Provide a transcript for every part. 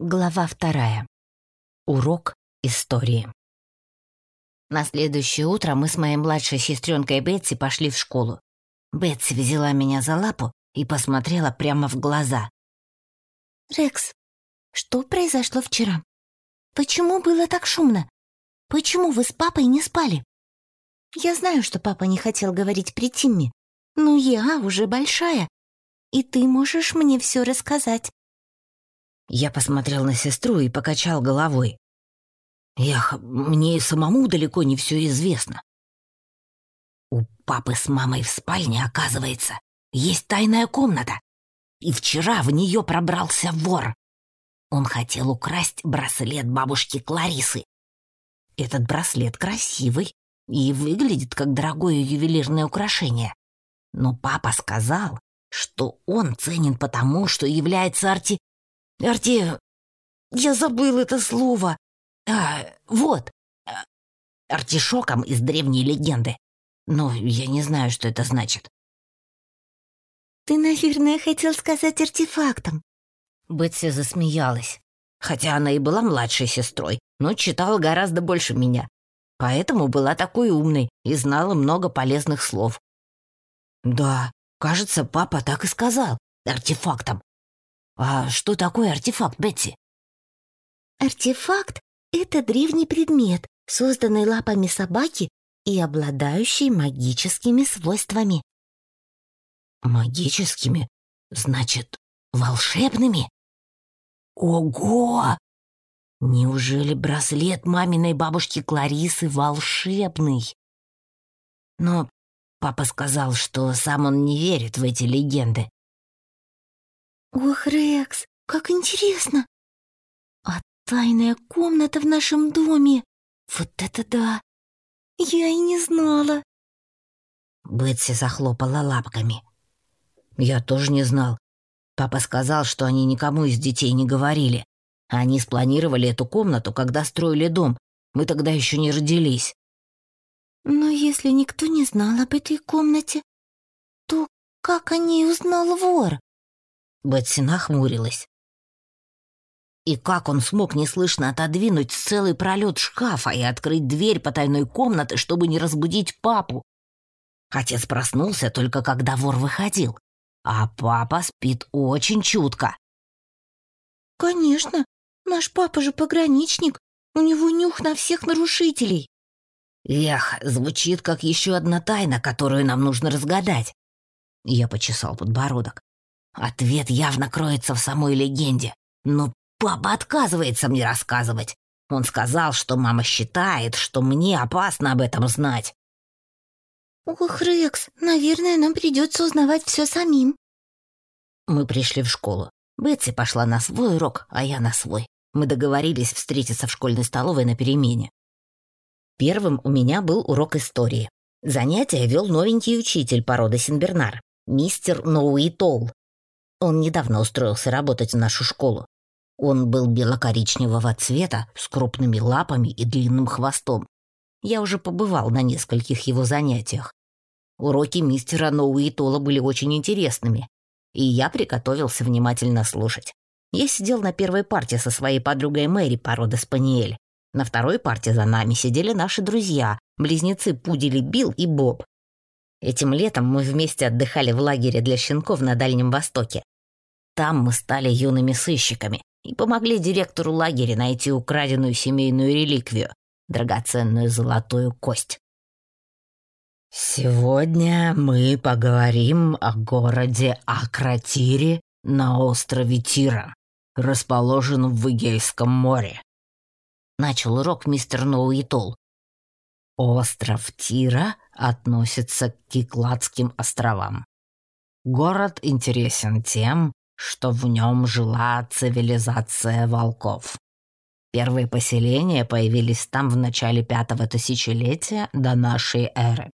Глава вторая. Урок истории. На следующее утро мы с моей младшей сестренкой Бетси пошли в школу. Бетси взяла меня за лапу и посмотрела прямо в глаза. «Рекс, что произошло вчера? Почему было так шумно? Почему вы с папой не спали? Я знаю, что папа не хотел говорить при Тимме, но я уже большая, и ты можешь мне все рассказать». Я посмотрел на сестру и покачал головой. Эх, мне и самому далеко не все известно. У папы с мамой в спальне, оказывается, есть тайная комната. И вчера в нее пробрался вор. Он хотел украсть браслет бабушки Кларисы. Этот браслет красивый и выглядит как дорогое ювелирное украшение. Но папа сказал, что он ценен потому, что является арти... Арти... Я забыл это слово. А, вот. А, артишоком из древней легенды. Но я не знаю, что это значит. «Ты, наверное, хотел сказать артефактом». Бетси засмеялась. Хотя она и была младшей сестрой, но читала гораздо больше меня. Поэтому была такой умной и знала много полезных слов. «Да, кажется, папа так и сказал. Артефактом. «А что такое артефакт, Бетси?» «Артефакт — это древний предмет, созданный лапами собаки и обладающий магическими свойствами». «Магическими? Значит, волшебными?» «Ого! Неужели браслет маминой бабушки Кларисы волшебный?» Но папа сказал, что сам он не верит в эти легенды. «Ох, Рекс, как интересно! А тайная комната в нашем доме! Вот это да! Я и не знала!» Бетси захлопала лапками. «Я тоже не знал. Папа сказал, что они никому из детей не говорили. Они спланировали эту комнату, когда строили дом. Мы тогда еще не родились». «Но если никто не знал об этой комнате, то как о ней узнал вор?» Бетси нахмурилась. И как он смог неслышно отодвинуть целый пролет шкафа и открыть дверь потайной комнаты, чтобы не разбудить папу? Отец проснулся только когда вор выходил, а папа спит очень чутко. «Конечно, наш папа же пограничник, у него нюх на всех нарушителей». «Эх, звучит как еще одна тайна, которую нам нужно разгадать». Я почесал подбородок. Ответ явно кроется в самой легенде. Но папа отказывается мне рассказывать. Он сказал, что мама считает, что мне опасно об этом знать. «Ох, Рекс, наверное, нам придется узнавать все самим». Мы пришли в школу. Бетси пошла на свой урок, а я на свой. Мы договорились встретиться в школьной столовой на перемене. Первым у меня был урок истории. Занятие вел новенький учитель породы Синбернар, мистер Ноуи Толл. Он недавно устроился работать в нашу школу. Он был бело-коричневого цвета, с крупными лапами и длинным хвостом. Я уже побывал на нескольких его занятиях. Уроки мистера Ноуитола были очень интересными, и я приготовился внимательно слушать. Я сидел на первой парте со своей подругой Мэри породы Спаниель. На второй парте за нами сидели наши друзья, близнецы Пудели Билл и Боб. Этим летом мы вместе отдыхали в лагере для щенков на Дальнем Востоке. Там мы стали юными сыщиками и помогли директору лагеря найти украденную семейную реликвию — драгоценную золотую кость. Сегодня мы поговорим о городе Акратире на острове Тира, расположенном в Эгейском море. Начал урок мистер Ноуитол. Остров Тира относится к Кикладским островам. Город интересен тем, что в нем жила цивилизация волков. Первые поселения появились там в начале пятого тысячелетия до нашей эры.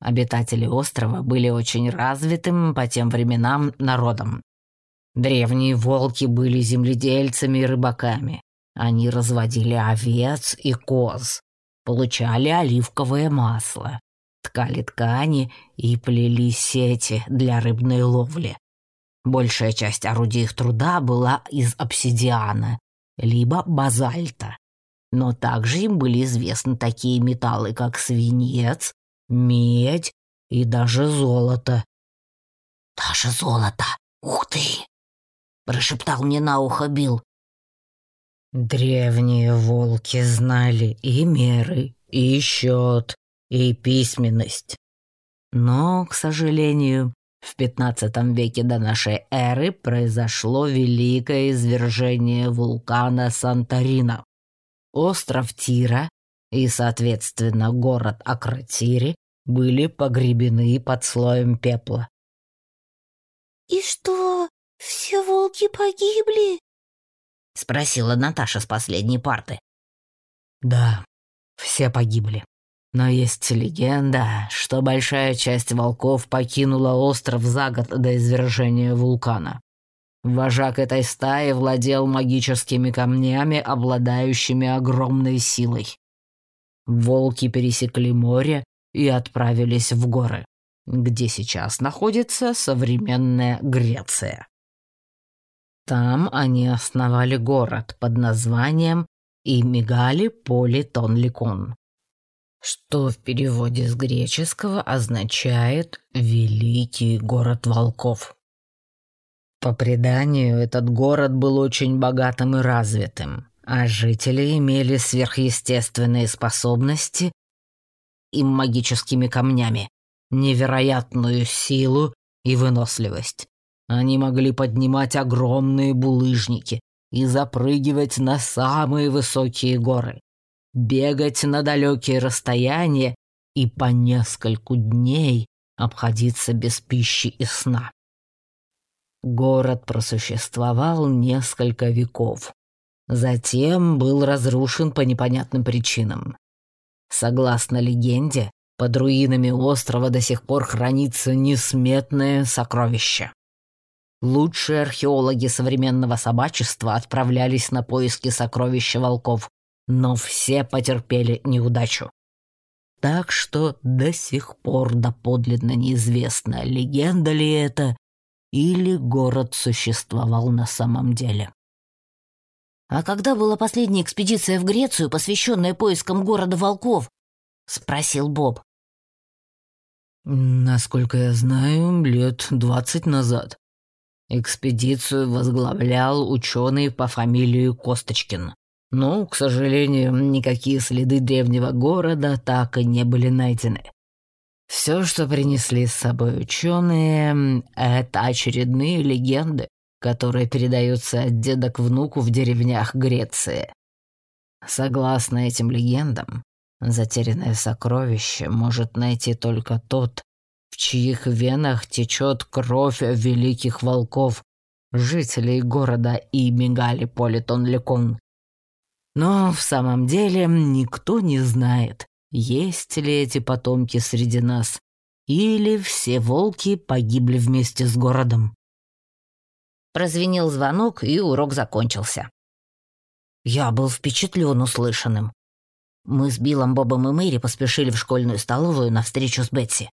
Обитатели острова были очень развитым по тем временам народом. Древние волки были земледельцами и рыбаками. Они разводили овец и коз, получали оливковое масло, ткали ткани и плели сети для рыбной ловли. Большая часть орудий их труда была из обсидиана, либо базальта. Но также им были известны такие металлы, как свинец, медь и даже золото. «Даже золото! Ух ты!» — прошептал мне на ухо Билл. Древние волки знали и меры, и счет, и письменность. Но, к сожалению, в XV веке до нашей эры произошло великое извержение вулкана Санторина. Остров Тира и, соответственно, город Акротири были погребены под слоем пепла. «И что, все волки погибли?» — спросила Наташа с последней парты. «Да, все погибли. Но есть легенда, что большая часть волков покинула остров за год до извержения вулкана. Вожак этой стаи владел магическими камнями, обладающими огромной силой. Волки пересекли море и отправились в горы, где сейчас находится современная Греция. Там они основали город под названием Имигали Политонликон что в переводе с греческого означает «великий город волков». По преданию, этот город был очень богатым и развитым, а жители имели сверхъестественные способности и магическими камнями, невероятную силу и выносливость. Они могли поднимать огромные булыжники и запрыгивать на самые высокие горы бегать на далекие расстояния и по нескольку дней обходиться без пищи и сна. Город просуществовал несколько веков. Затем был разрушен по непонятным причинам. Согласно легенде, под руинами острова до сих пор хранится несметное сокровище. Лучшие археологи современного собачества отправлялись на поиски сокровища волков, но все потерпели неудачу. Так что до сих пор доподлинно неизвестно, легенда ли это или город существовал на самом деле. «А когда была последняя экспедиция в Грецию, посвященная поискам города волков?» — спросил Боб. «Насколько я знаю, лет двадцать назад. Экспедицию возглавлял ученый по фамилии Косточкин. Но, к сожалению, никакие следы древнего города так и не были найдены. Все, что принесли с собой ученые, это очередные легенды, которые передаются от деда к внуку в деревнях Греции. Согласно этим легендам, затерянное сокровище может найти только тот, в чьих венах течет кровь великих волков, жителей города Имигали Политон-Лекон. Но в самом деле никто не знает, есть ли эти потомки среди нас, или все волки погибли вместе с городом. Прозвенел звонок, и урок закончился. Я был впечатлен услышанным. Мы с Биллом, Бобом и Мэри поспешили в школьную столовую на встречу с Бетси.